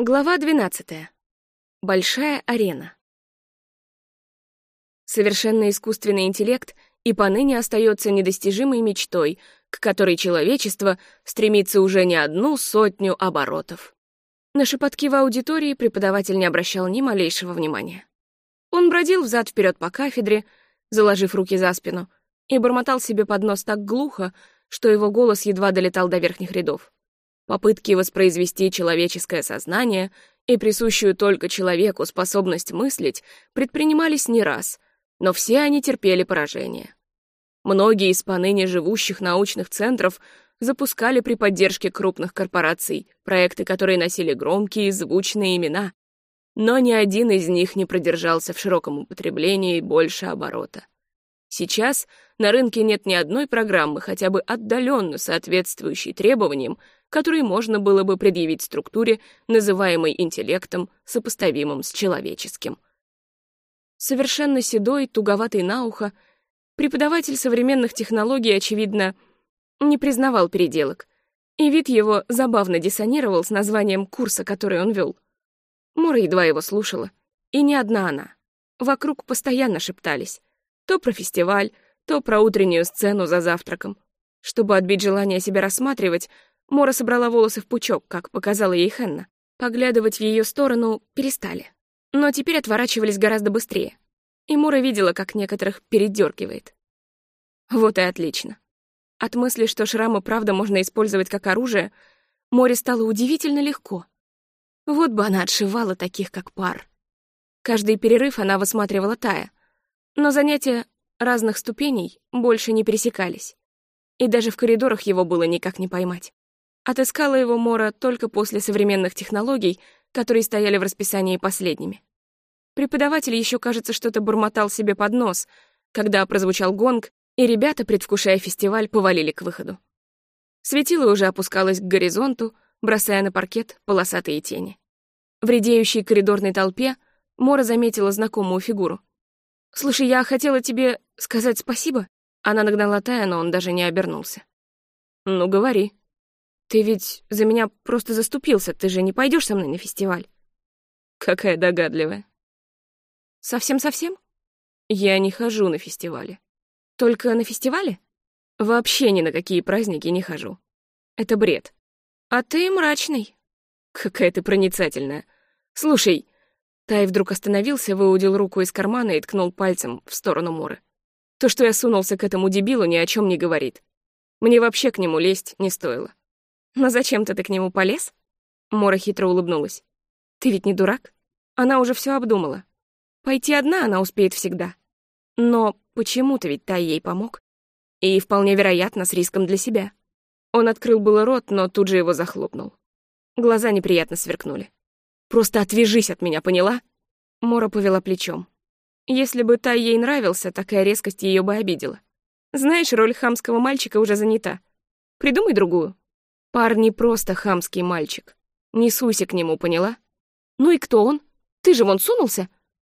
Глава 12. Большая арена. Совершенно искусственный интеллект и поныне остается недостижимой мечтой, к которой человечество стремится уже не одну сотню оборотов. На шепотки в аудитории преподаватель не обращал ни малейшего внимания. Он бродил взад вперед по кафедре, заложив руки за спину, и бормотал себе под нос так глухо, что его голос едва долетал до верхних рядов. Попытки воспроизвести человеческое сознание и присущую только человеку способность мыслить предпринимались не раз, но все они терпели поражение. Многие из поныне живущих научных центров запускали при поддержке крупных корпораций проекты, которые носили громкие и звучные имена, но ни один из них не продержался в широком употреблении больше оборота. Сейчас на рынке нет ни одной программы, хотя бы отдаленно соответствующей требованиям, которые можно было бы предъявить структуре, называемой интеллектом, сопоставимым с человеческим. Совершенно седой, туговатый на ухо, преподаватель современных технологий, очевидно, не признавал переделок, и вид его забавно диссонировал с названием курса, который он вел. Мора едва его слушала, и не одна она. Вокруг постоянно шептались. То про фестиваль, то про утреннюю сцену за завтраком. Чтобы отбить желание себя рассматривать, Мора собрала волосы в пучок, как показала ей Хенна. Поглядывать в ее сторону перестали. Но теперь отворачивались гораздо быстрее. И Мора видела, как некоторых передергивает. Вот и отлично. От мысли, что шрамы правда можно использовать как оружие, Море стало удивительно легко. Вот бы она отшивала таких, как пар. Каждый перерыв она высматривала Тая. Но занятия разных ступеней больше не пересекались. И даже в коридорах его было никак не поймать. Отыскала его Мора только после современных технологий, которые стояли в расписании последними. Преподаватель еще, кажется, что-то бормотал себе под нос, когда прозвучал гонг, и ребята, предвкушая фестиваль, повалили к выходу. Светило уже опускалось к горизонту, бросая на паркет полосатые тени. В редеющей коридорной толпе Мора заметила знакомую фигуру. «Слушай, я хотела тебе сказать спасибо». Она нагнала Тая, но он даже не обернулся. «Ну, говори», ты ведь за меня просто заступился, ты же не пойдешь со мной на фестиваль. Какая догадливая. Совсем-совсем? Я не хожу на фестивали. Только на фестивале? Вообще ни на какие праздники не хожу. Это бред. А ты мрачный. Какая ты проницательная. Слушай, Тай вдруг остановился, выудил руку из кармана и ткнул пальцем в сторону Моры. То, что я сунулся к этому дебилу, ни о чем не говорит. Мне вообще к нему лезть не стоило. «Но зачем-то ты к нему полез?» Мора хитро улыбнулась. «Ты ведь не дурак? Она уже все обдумала. Пойти одна она успеет всегда. Но почему-то ведь Тай ей помог. И вполне вероятно, с риском для себя». Он открыл было рот, но тут же его захлопнул. Глаза неприятно сверкнули. «Просто отвяжись от меня, поняла?» Мора повела плечом. Если бы Тай ей нравился, такая резкость ее бы обидела. Знаешь, роль хамского мальчика уже занята. Придумай другую. Парни просто хамский мальчик. Не суйся к нему, поняла? Ну и кто он? Ты же вон сунулся?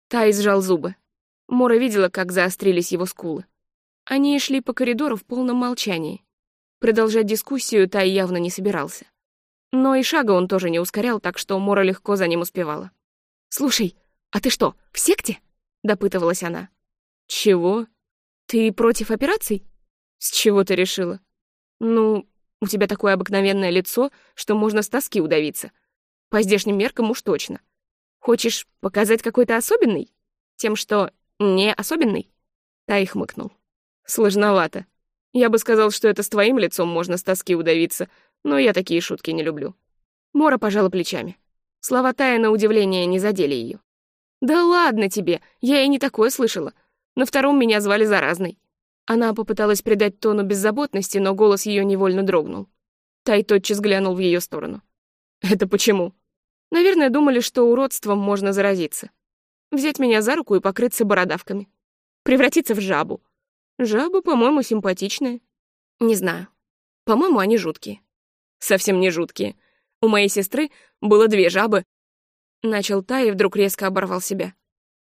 Тай сжал зубы. Мора видела, как заострились его скулы. Они шли по коридору в полном молчании. Продолжать дискуссию Тай явно не собирался. Но и шага он тоже не ускорял, так что Мора легко за ним успевала. «Слушай, а ты что, в секте?» — допытывалась она. «Чего? Ты против операций?» «С чего ты решила?» «Ну, у тебя такое обыкновенное лицо, что можно с тоски удавиться. По здешним меркам уж точно. Хочешь показать какой-то особенный? Тем, что не особенный?» Тай хмыкнул. «Сложновато. Я бы сказал, что это с твоим лицом можно с тоски удавиться, но я такие шутки не люблю». Мора пожала плечами. Слова Тая на удивление не задели ее. «Да ладно тебе, я и не такое слышала. На втором меня звали Заразной. Она попыталась придать тону беззаботности, но голос ее невольно дрогнул. Тай тотчас глянул в ее сторону. «Это почему?» «Наверное, думали, что уродством можно заразиться. Взять меня за руку и покрыться бородавками. Превратиться в жабу. Жаба, по-моему, симпатичная. Не знаю. По-моему, они жуткие. Совсем не жуткие. У моей сестры было две жабы. Начал Тай и вдруг резко оборвал себя.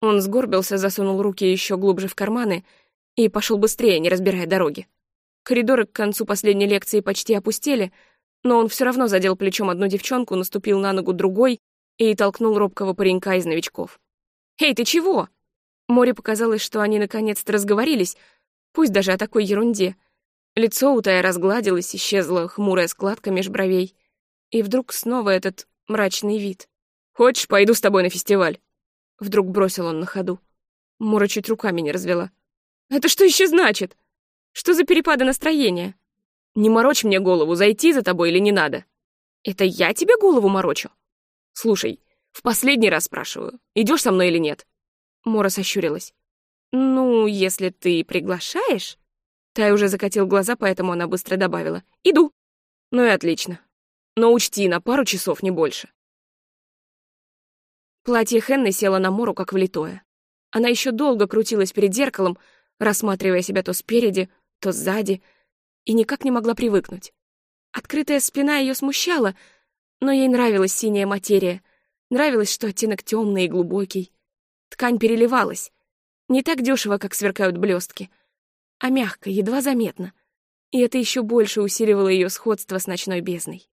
Он сгорбился, засунул руки еще глубже в карманы и пошел быстрее, не разбирая дороги. Коридоры к концу последней лекции почти опустели, но он все равно задел плечом одну девчонку, наступил на ногу другой и толкнул робкого паренька из новичков. «Эй, ты чего?» Море показалось, что они наконец-то разговорились, пусть даже о такой ерунде. Лицо у Тая разгладилось, исчезла хмурая складка меж бровей. И вдруг снова этот мрачный вид. «Хочешь, пойду с тобой на фестиваль?» Вдруг бросил он на ходу. Мура чуть руками не развела. «Это что еще значит? Что за перепады настроения? Не морочь мне голову, зайти за тобой или не надо. Это я тебе голову морочу? Слушай, в последний раз спрашиваю, идешь со мной или нет?» Мора сощурилась. «Ну, если ты приглашаешь...» Тай уже закатил глаза, поэтому она быстро добавила. «Иду». «Ну и отлично. Но учти, на пару часов, не больше». Платье Хенны село на Мору, как влитое. Она еще долго крутилась перед зеркалом, рассматривая себя то спереди, то сзади, и никак не могла привыкнуть. Открытая спина ее смущала, но ей нравилась синяя материя, нравилось, что оттенок темный и глубокий. Ткань переливалась, не так дешево, как сверкают блестки, а мягко, едва заметно. И это еще больше усиливало ее сходство с ночной бездной.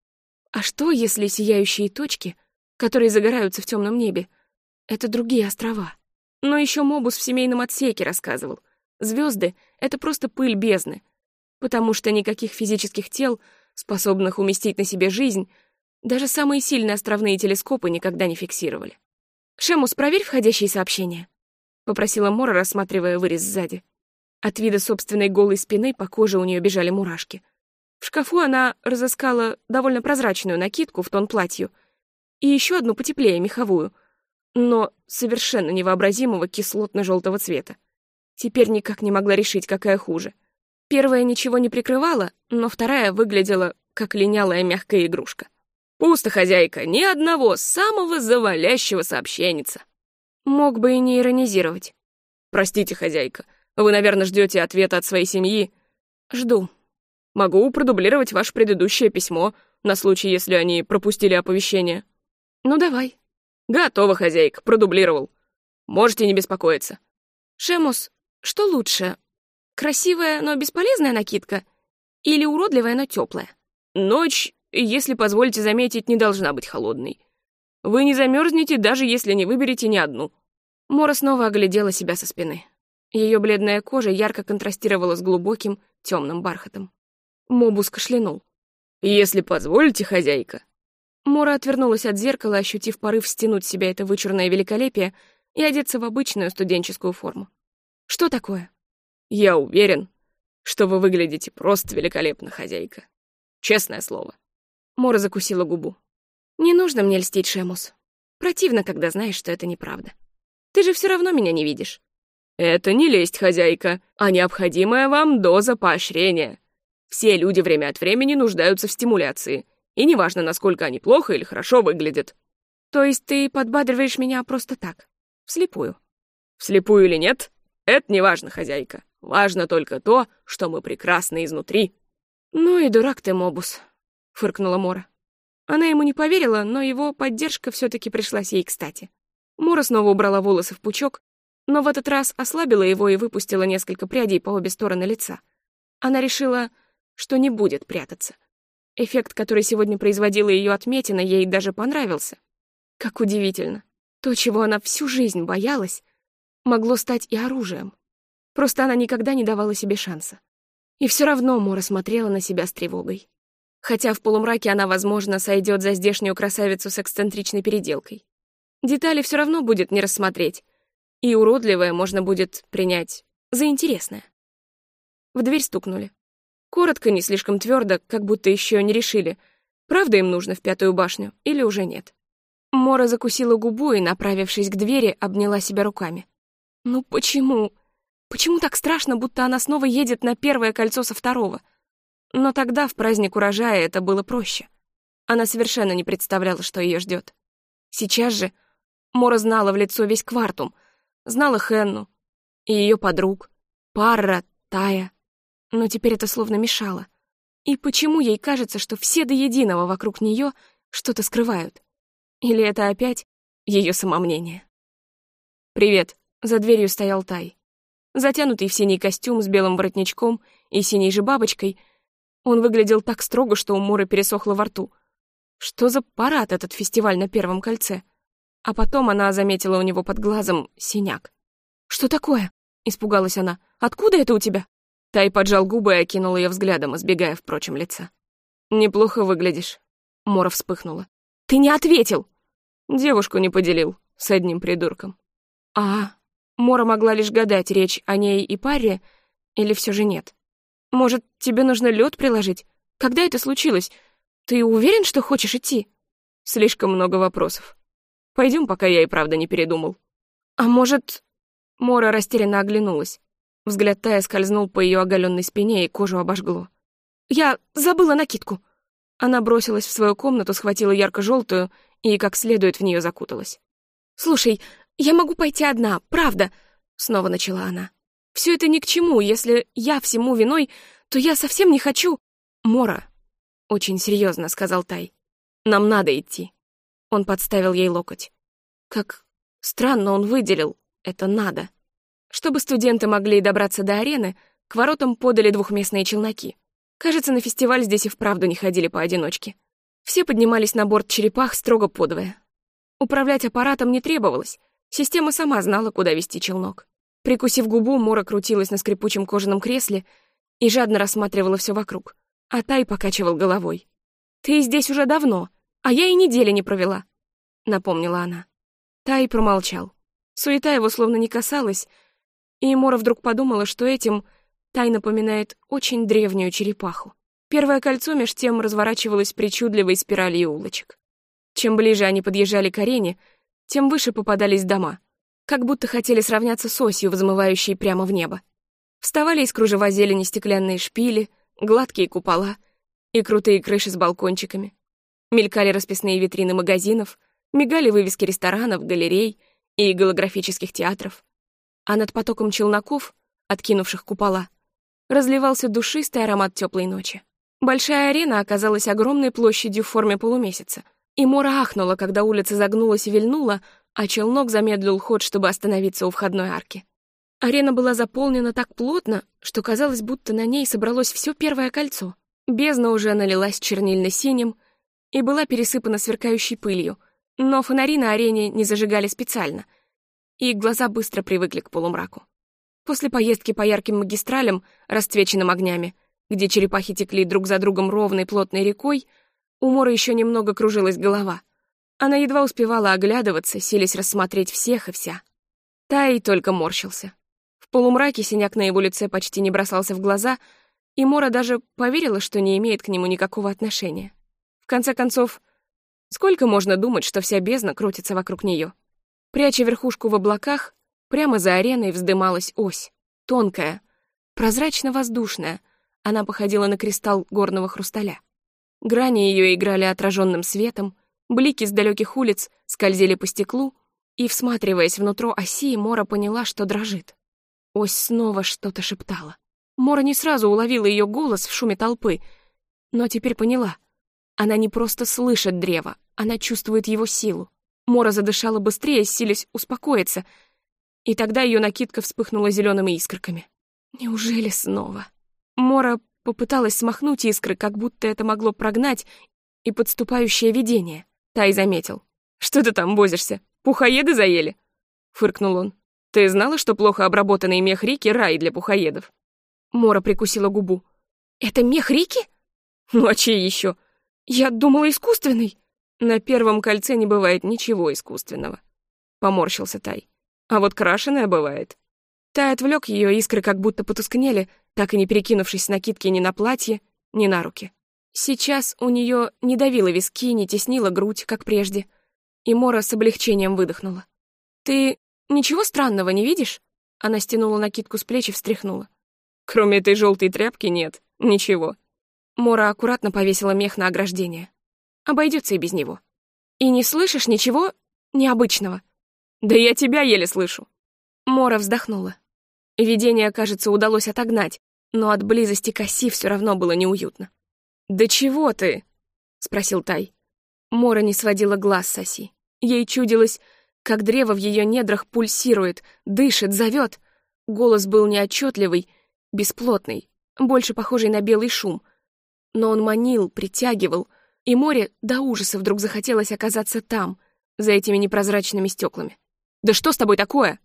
А что, если сияющие точки, которые загораются в темном небе, это другие острова? Но еще Мобус в семейном отсеке рассказывал. Звезды — это просто пыль бездны, потому что никаких физических тел, способных уместить на себе жизнь, даже самые сильные островные телескопы никогда не фиксировали. «Шемус, проверь входящие сообщения», — попросила Мора, рассматривая вырез сзади. От вида собственной голой спины по коже у нее бежали мурашки. В шкафу она разыскала довольно прозрачную накидку в тон платью и еще одну потеплее, меховую — но совершенно невообразимого кислотно-желтого цвета. Теперь никак не могла решить, какая хуже. Первая ничего не прикрывала, но вторая выглядела как линялая мягкая игрушка. «Пусто, хозяйка, ни одного самого завалящего сообщенница». Мог бы и не иронизировать. «Простите, хозяйка, вы, наверное, ждете ответа от своей семьи?» «Жду». «Могу продублировать ваше предыдущее письмо на случай, если они пропустили оповещение». «Ну, давай». «Готово, хозяйка, продублировал. Можете не беспокоиться». «Шемус, что лучше? Красивая, но бесполезная накидка? Или уродливая, но теплая? Ночь, если позволите заметить, не должна быть холодной. Вы не замерзнете, даже если не выберете ни одну». Мора снова оглядела себя со спины. Ее бледная кожа ярко контрастировала с глубоким, темным бархатом. Мобус кашлянул. «Если позволите, хозяйка, Мора отвернулась от зеркала, ощутив порыв стянуть себя это вычурное великолепие и одеться в обычную студенческую форму. «Что такое?» «Я уверен, что вы выглядите просто великолепно, хозяйка. Честное слово». Мора закусила губу. «Не нужно мне льстить, Шемус. Противно, когда знаешь, что это неправда. Ты же все равно меня не видишь». «Это не лесть, хозяйка, а необходимая вам доза поощрения. Все люди время от времени нуждаются в стимуляции, и неважно, насколько они плохо или хорошо выглядят. То есть ты подбадриваешь меня просто так, вслепую? Вслепую или нет, это не важно, хозяйка. Важно только то, что мы прекрасны изнутри. Ну и дурак ты, Мобус, фыркнула Мора. Она ему не поверила, но его поддержка все таки пришлась ей кстати. Мора снова убрала волосы в пучок, но в этот раз ослабила его и выпустила несколько прядей по обе стороны лица. Она решила, что не будет прятаться. Эффект, который сегодня производила ее отметина, ей даже понравился. Как удивительно. То, чего она всю жизнь боялась, могло стать и оружием. Просто она никогда не давала себе шанса. И все равно Мора смотрела на себя с тревогой. Хотя в полумраке она, возможно, сойдет за здешнюю красавицу с эксцентричной переделкой. Детали все равно будет не рассмотреть, и уродливое можно будет принять за интересное. В дверь стукнули. Коротко, не слишком твердо, как будто еще не решили, правда им нужно в пятую башню или уже нет. Мора закусила губу и, направившись к двери, обняла себя руками. Ну почему? Почему так страшно, будто она снова едет на первое кольцо со второго? Но тогда, в праздник урожая, это было проще. Она совершенно не представляла, что ее ждет. Сейчас же Мора знала в лицо весь квартум, знала Хенну и ее подруг, Парра, Тая, но теперь это словно мешало. И почему ей кажется, что все до единого вокруг нее что-то скрывают? Или это опять ее самомнение? «Привет», — за дверью стоял Тай. Затянутый в синий костюм с белым воротничком и синей же бабочкой, он выглядел так строго, что у Муры пересохло во рту. Что за парад этот фестиваль на Первом кольце? А потом она заметила у него под глазом синяк. «Что такое?» — испугалась она. «Откуда это у тебя?» Тай поджал губы и окинул ее взглядом, избегая, впрочем, лица. «Неплохо выглядишь». Мора вспыхнула. «Ты не ответил!» Девушку не поделил с одним придурком. «А...» Мора могла лишь гадать, речь о ней и паре, или все же нет. «Может, тебе нужно лед приложить? Когда это случилось? Ты уверен, что хочешь идти?» Слишком много вопросов. Пойдем, пока я и правда не передумал. А может... Мора растерянно оглянулась. Взгляд Тая скользнул по ее оголенной спине, и кожу обожгло. «Я забыла накидку!» Она бросилась в свою комнату, схватила ярко-желтую и как следует в нее закуталась. «Слушай, я могу пойти одна, правда!» Снова начала она. «Все это ни к чему, если я всему виной, то я совсем не хочу...» «Мора», — очень серьезно сказал Тай, — «нам надо идти». Он подставил ей локоть. Как странно он выделил «это надо». Чтобы студенты могли добраться до арены, к воротам подали двухместные челноки. Кажется, на фестиваль здесь и вправду не ходили поодиночке. Все поднимались на борт черепах строго подвое. Управлять аппаратом не требовалось, система сама знала, куда вести челнок. Прикусив губу, Мора крутилась на скрипучем кожаном кресле и жадно рассматривала все вокруг, а Тай покачивал головой. «Ты здесь уже давно, а я и недели не провела», — напомнила она. Тай промолчал. Суета его словно не касалась, и Мора вдруг подумала, что этим Тай напоминает очень древнюю черепаху. Первое кольцо меж тем разворачивалось причудливой спиралью улочек. Чем ближе они подъезжали к арене, тем выше попадались дома, как будто хотели сравняться с осью, взмывающей прямо в небо. Вставали из кружева зелени стеклянные шпили, гладкие купола и крутые крыши с балкончиками. Мелькали расписные витрины магазинов, мигали вывески ресторанов, галерей и голографических театров а над потоком челноков, откинувших купола, разливался душистый аромат теплой ночи. Большая арена оказалась огромной площадью в форме полумесяца, и Мора ахнула, когда улица загнулась и вильнула, а челнок замедлил ход, чтобы остановиться у входной арки. Арена была заполнена так плотно, что казалось, будто на ней собралось все первое кольцо. Бездна уже налилась чернильно-синим и была пересыпана сверкающей пылью, но фонари на арене не зажигали специально — и глаза быстро привыкли к полумраку. После поездки по ярким магистралям, расцвеченным огнями, где черепахи текли друг за другом ровной плотной рекой, у Мора еще немного кружилась голова. Она едва успевала оглядываться, силясь рассмотреть всех и вся. Тай только морщился. В полумраке синяк на его лице почти не бросался в глаза, и Мора даже поверила, что не имеет к нему никакого отношения. В конце концов, сколько можно думать, что вся бездна крутится вокруг нее? Пряча верхушку в облаках, прямо за ареной вздымалась ось. Тонкая, прозрачно-воздушная. Она походила на кристалл горного хрусталя. Грани ее играли отраженным светом, блики с далеких улиц скользили по стеклу, и, всматриваясь внутрь оси, Мора поняла, что дрожит. Ось снова что-то шептала. Мора не сразу уловила ее голос в шуме толпы, но теперь поняла. Она не просто слышит древо, она чувствует его силу. Мора задышала быстрее, силясь успокоиться, и тогда ее накидка вспыхнула зелеными искорками. Неужели снова? Мора попыталась смахнуть искры, как будто это могло прогнать и подступающее видение. Тай заметил. «Что ты там возишься? Пухоеды заели?» Фыркнул он. «Ты знала, что плохо обработанный мех Рики — рай для пухоедов?» Мора прикусила губу. «Это мех Рики?» «Ну а чей еще? Я думала, искусственный». На первом кольце не бывает ничего искусственного. Поморщился Тай. А вот крашеное бывает. Тай отвлек ее, искры как будто потускнели, так и не перекинувшись с накидки ни на платье, ни на руки. Сейчас у нее не давило виски, не теснила грудь, как прежде. И Мора с облегчением выдохнула. «Ты ничего странного не видишь?» Она стянула накидку с плеч и встряхнула. «Кроме этой желтой тряпки нет, ничего». Мора аккуратно повесила мех на ограждение. Обойдется и без него. И не слышишь ничего необычного? Да я тебя еле слышу. Мора вздохнула. Видение, кажется, удалось отогнать, но от близости к оси все равно было неуютно. «Да чего ты?» — спросил Тай. Мора не сводила глаз с оси. Ей чудилось, как древо в ее недрах пульсирует, дышит, зовет. Голос был неотчетливый, бесплотный, больше похожий на белый шум. Но он манил, притягивал — и море до ужаса вдруг захотелось оказаться там, за этими непрозрачными стеклами. «Да что с тобой такое?»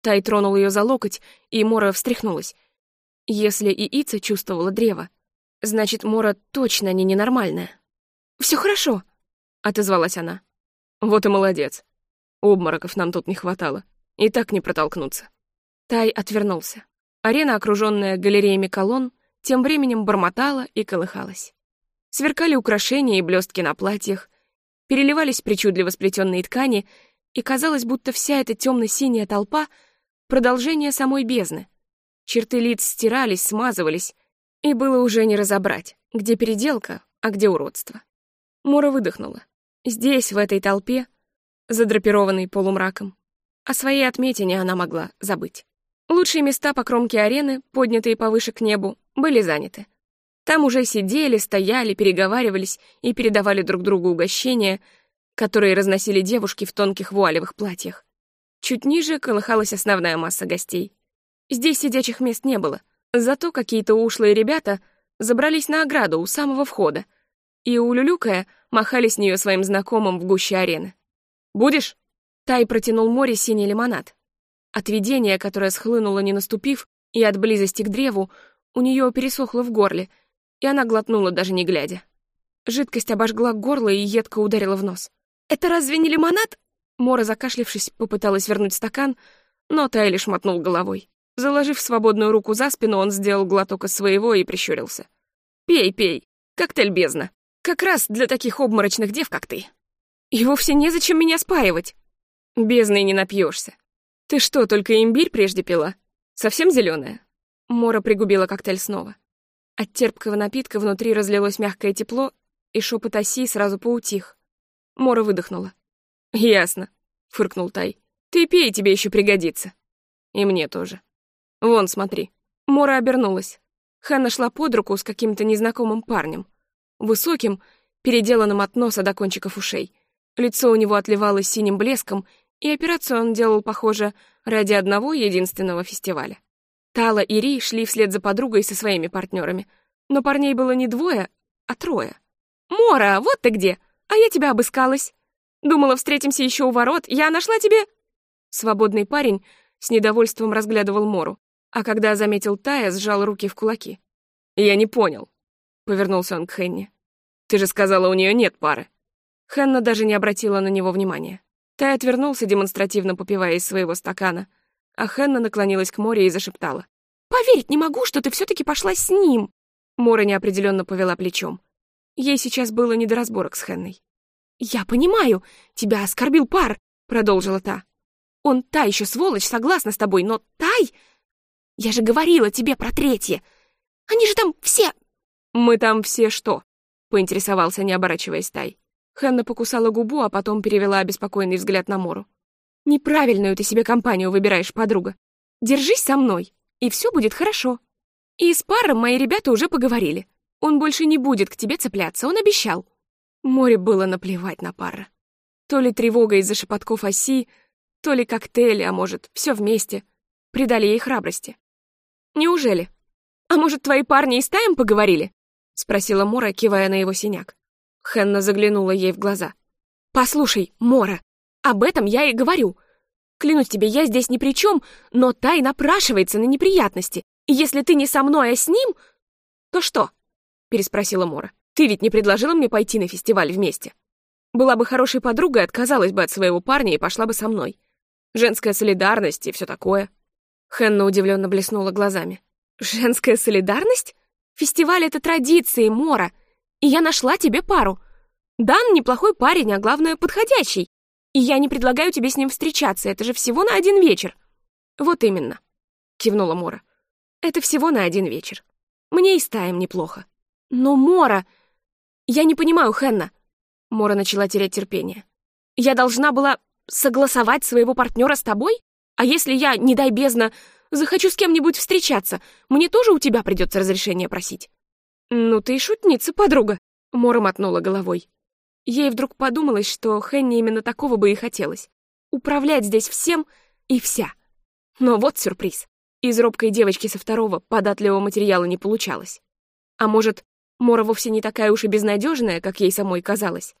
Тай тронул ее за локоть, и Мора встряхнулась. Если и Ица чувствовала древо, значит, Мора точно не ненормальная. Все хорошо», — отозвалась она. «Вот и молодец. Обмороков нам тут не хватало. И так не протолкнуться». Тай отвернулся. Арена, окруженная галереями колонн, тем временем бормотала и колыхалась. Сверкали украшения и блестки на платьях, переливались причудливо сплетенные ткани, и казалось, будто вся эта темно-синяя толпа — продолжение самой бездны. Черты лиц стирались, смазывались, и было уже не разобрать, где переделка, а где уродство. Мора выдохнула. Здесь, в этой толпе, задрапированной полумраком, о своей отметине она могла забыть. Лучшие места по кромке арены, поднятые повыше к небу, были заняты. Там уже сидели, стояли, переговаривались и передавали друг другу угощения, которые разносили девушки в тонких вуалевых платьях. Чуть ниже колыхалась основная масса гостей. Здесь сидячих мест не было, зато какие-то ушлые ребята забрались на ограду у самого входа и, улюлюкая, махали с нее своим знакомым в гуще арены. «Будешь?» Тай протянул море синий лимонад. От видения, которое схлынуло не наступив, и от близости к древу, у нее пересохло в горле, и она глотнула, даже не глядя. Жидкость обожгла горло и едко ударила в нос. «Это разве не лимонад?» Мора, закашлившись, попыталась вернуть стакан, но Тай лишь мотнул головой. Заложив свободную руку за спину, он сделал глоток из своего и прищурился. «Пей, пей, коктейль бездна. Как раз для таких обморочных дев, как ты. И вовсе незачем меня спаивать. Бездной не напьешься. Ты что, только имбирь прежде пила? Совсем зеленая? Мора пригубила коктейль снова. От терпкого напитка внутри разлилось мягкое тепло, и шепот оси сразу поутих. Мора выдохнула. «Ясно», — фыркнул Тай. «Ты пей, тебе еще пригодится». «И мне тоже». «Вон, смотри». Мора обернулась. Ханна шла под руку с каким-то незнакомым парнем. Высоким, переделанным от носа до кончиков ушей. Лицо у него отливало синим блеском, и операцию он делал, похоже, ради одного единственного фестиваля. Тала и Ри шли вслед за подругой со своими партнерами, но парней было не двое, а трое. «Мора, вот ты где! А я тебя обыскалась! Думала, встретимся еще у ворот, я нашла тебе...» Свободный парень с недовольством разглядывал Мору, а когда заметил Тая, сжал руки в кулаки. «Я не понял», — повернулся он к Хенни. «Ты же сказала, у нее нет пары». Хенна даже не обратила на него внимания. Тай отвернулся, демонстративно попивая из своего стакана, а Хенна наклонилась к Море и зашептала. «Поверить не могу, что ты все таки пошла с ним!» Мора неопределенно повела плечом. Ей сейчас было не до разборок с Хенной. «Я понимаю, тебя оскорбил пар», — продолжила та. «Он та еще сволочь, согласна с тобой, но Тай... Я же говорила тебе про третье. Они же там все...» «Мы там все что?» — поинтересовался, не оборачиваясь Тай. Хенна покусала губу, а потом перевела обеспокоенный взгляд на Мору. «Неправильную ты себе компанию выбираешь, подруга. Держись со мной, и все будет хорошо. И с паром мои ребята уже поговорили. Он больше не будет к тебе цепляться, он обещал». Море было наплевать на пара. То ли тревога из-за шепотков оси, то ли коктейли, а может, все вместе, придали ей храбрости. «Неужели? А может, твои парни и с Таем поговорили?» — спросила Мора, кивая на его синяк. Хенна заглянула ей в глаза. «Послушай, Мора, об этом я и говорю. Клянусь тебе, я здесь ни при чем, но Тай напрашивается на неприятности. И если ты не со мной, а с ним, то что?» Переспросила Мора. «Ты ведь не предложила мне пойти на фестиваль вместе? Была бы хорошей подругой, отказалась бы от своего парня и пошла бы со мной. Женская солидарность и все такое». Хенна удивленно блеснула глазами. «Женская солидарность? Фестиваль — это традиции, Мора и я нашла тебе пару. Дан неплохой парень, а главное, подходящий. И я не предлагаю тебе с ним встречаться, это же всего на один вечер». «Вот именно», — кивнула Мора. «Это всего на один вечер. Мне и стаем неплохо». «Но, Мора...» «Я не понимаю, Хенна». Мора начала терять терпение. «Я должна была согласовать своего партнера с тобой? А если я, не дай бездна, захочу с кем-нибудь встречаться, мне тоже у тебя придется разрешение просить?» «Ну ты и шутница, подруга», — Мора мотнула головой. Ей вдруг подумалось, что Хенни именно такого бы и хотелось. Управлять здесь всем и вся. Но вот сюрприз. Из робкой девочки со второго податливого материала не получалось. А может, Мора вовсе не такая уж и безнадежная, как ей самой казалось.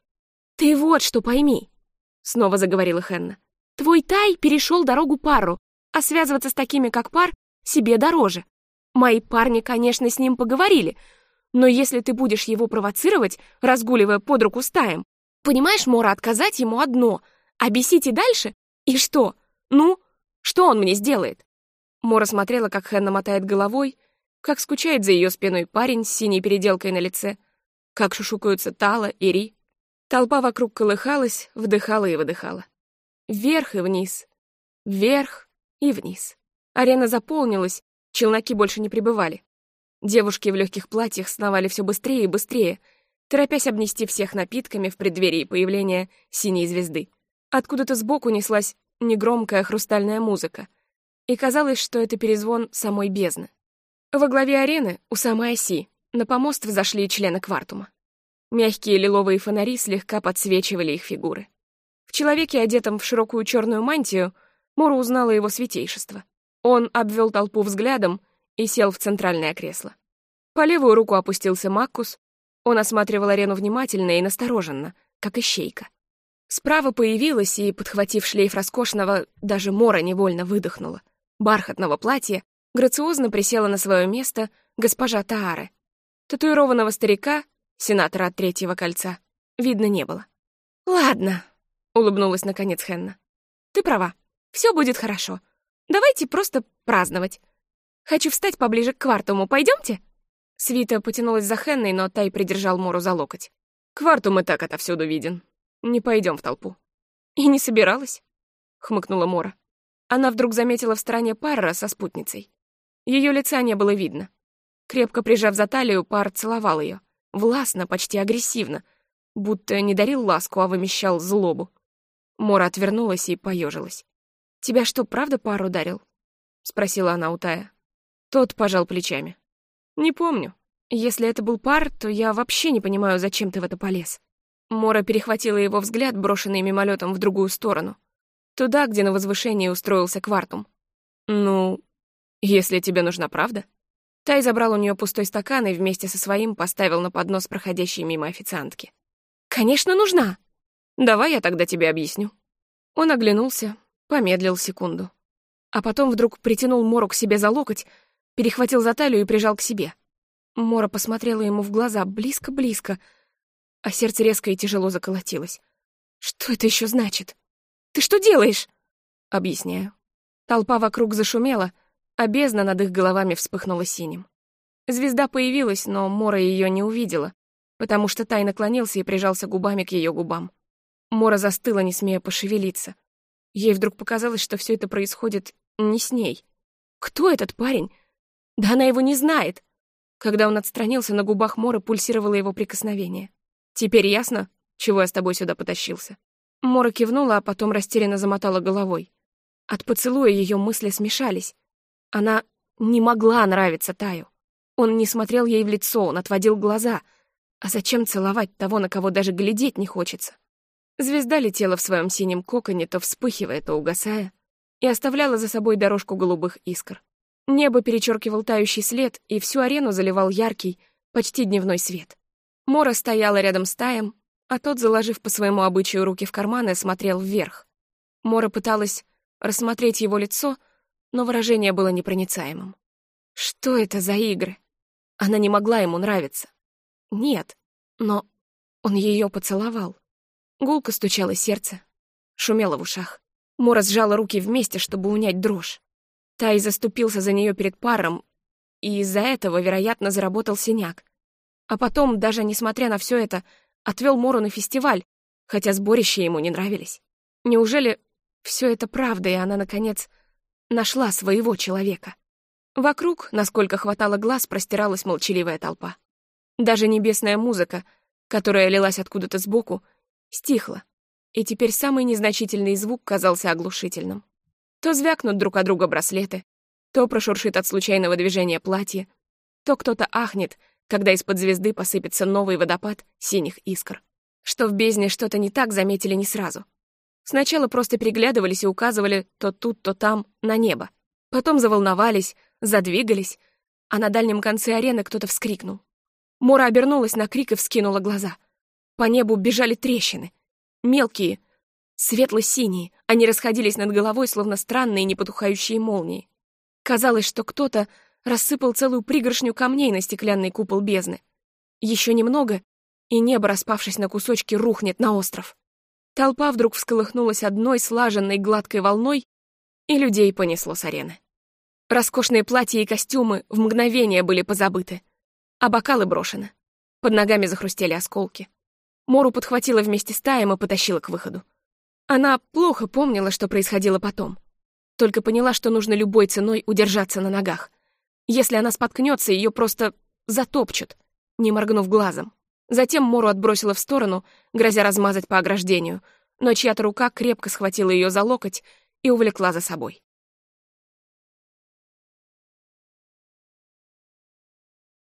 «Ты вот что пойми», — снова заговорила Хенна. «Твой Тай перешел дорогу пару, а связываться с такими, как пар, себе дороже. Мои парни, конечно, с ним поговорили, но если ты будешь его провоцировать, разгуливая под руку с Таем, понимаешь, Мора, отказать ему одно, а бесить и дальше? И что? Ну, что он мне сделает?» Мора смотрела, как Хенна мотает головой, как скучает за ее спиной парень с синей переделкой на лице, как шушукаются Тала и Ри. Толпа вокруг колыхалась, вдыхала и выдыхала. Вверх и вниз, вверх и вниз. Арена заполнилась, челноки больше не прибывали. Девушки в легких платьях сновали все быстрее и быстрее, торопясь обнести всех напитками в преддверии появления синей звезды. Откуда-то сбоку неслась негромкая хрустальная музыка, и казалось, что это перезвон самой бездны. Во главе арены, у самой оси, на помост взошли члены квартума. Мягкие лиловые фонари слегка подсвечивали их фигуры. В человеке, одетом в широкую черную мантию, Мора узнала его святейшество. Он обвел толпу взглядом и сел в центральное кресло. По левую руку опустился Маккус. Он осматривал арену внимательно и настороженно, как ищейка. Справа появилась и, подхватив шлейф роскошного, даже Мора невольно выдохнула, бархатного платья, грациозно присела на свое место госпожа Тааре. Татуированного старика Сенатора от третьего кольца видно не было. «Ладно», — улыбнулась наконец Хенна. «Ты права. Все будет хорошо. Давайте просто праздновать. Хочу встать поближе к квартуму. Пойдемте? Свита потянулась за Хенной, но Тай придержал Мору за локоть. «Квартум и так отовсюду виден. Не пойдем в толпу». «И не собиралась?» — хмыкнула Мора. Она вдруг заметила в стороне пара со спутницей. Ее лица не было видно. Крепко прижав за талию, пар целовал ее властно, почти агрессивно, будто не дарил ласку, а вымещал злобу. Мора отвернулась и поежилась. «Тебя что, правда пар ударил?» — спросила она у Тая. Тот пожал плечами. «Не помню. Если это был пар, то я вообще не понимаю, зачем ты в это полез». Мора перехватила его взгляд, брошенный мимолетом в другую сторону. Туда, где на возвышении устроился квартум. «Ну, если тебе нужна правда?» Тай забрал у нее пустой стакан и вместе со своим поставил на поднос проходящей мимо официантки. «Конечно, нужна!» «Давай я тогда тебе объясню». Он оглянулся, помедлил секунду. А потом вдруг притянул Мору к себе за локоть, перехватил за талию и прижал к себе. Мора посмотрела ему в глаза близко-близко, а сердце резко и тяжело заколотилось. «Что это еще значит? Ты что делаешь?» «Объясняю». Толпа вокруг зашумела — а бездна над их головами вспыхнула синим. Звезда появилась, но Мора ее не увидела, потому что Тай наклонился и прижался губами к ее губам. Мора застыла, не смея пошевелиться. Ей вдруг показалось, что все это происходит не с ней. Кто этот парень? Да она его не знает. Когда он отстранился, на губах Мора пульсировало его прикосновение. «Теперь ясно, чего я с тобой сюда потащился?» Мора кивнула, а потом растерянно замотала головой. От поцелуя ее мысли смешались. Она не могла нравиться Таю. Он не смотрел ей в лицо, он отводил глаза. А зачем целовать того, на кого даже глядеть не хочется? Звезда летела в своем синем коконе, то вспыхивая, то угасая, и оставляла за собой дорожку голубых искр. Небо перечеркивал тающий след, и всю арену заливал яркий, почти дневной свет. Мора стояла рядом с Таем, а тот, заложив по своему обычаю руки в карманы, смотрел вверх. Мора пыталась рассмотреть его лицо — но выражение было непроницаемым. Что это за игры? Она не могла ему нравиться. Нет, но он ее поцеловал. Гулко стучало сердце, шумело в ушах. Мора сжала руки вместе, чтобы унять дрожь. Тай заступился за нее перед паром, и из-за этого, вероятно, заработал синяк. А потом, даже несмотря на все это, отвел Мору на фестиваль, хотя сборища ему не нравились. Неужели все это правда, и она, наконец, нашла своего человека. Вокруг, насколько хватало глаз, простиралась молчаливая толпа. Даже небесная музыка, которая лилась откуда-то сбоку, стихла, и теперь самый незначительный звук казался оглушительным. То звякнут друг о друга браслеты, то прошуршит от случайного движения платье, то кто-то ахнет, когда из-под звезды посыпется новый водопад синих искр. Что в бездне что-то не так, заметили не сразу — Сначала просто переглядывались и указывали то тут, то там на небо. Потом заволновались, задвигались, а на дальнем конце арены кто-то вскрикнул. Мора обернулась на крик и вскинула глаза. По небу бежали трещины. Мелкие, Светло-синие, они расходились над головой, словно странные непотухающие молнии. Казалось, что кто-то рассыпал целую пригоршню камней на стеклянный купол бездны. Еще немного, и небо, распавшись на кусочки, рухнет на остров. Толпа вдруг всколыхнулась одной слаженной гладкой волной, и людей понесло с арены. Роскошные платья и костюмы в мгновение были позабыты, а бокалы брошены. Под ногами захрустели осколки. Мору подхватила вместе с Таем и потащила к выходу. Она плохо помнила, что происходило потом. Только поняла, что нужно любой ценой удержаться на ногах. Если она споткнется, ее просто затопчут, не моргнув глазом. Затем Мору отбросила в сторону, грозя размазать по ограждению, но чья-то рука крепко схватила ее за локоть и увлекла за собой.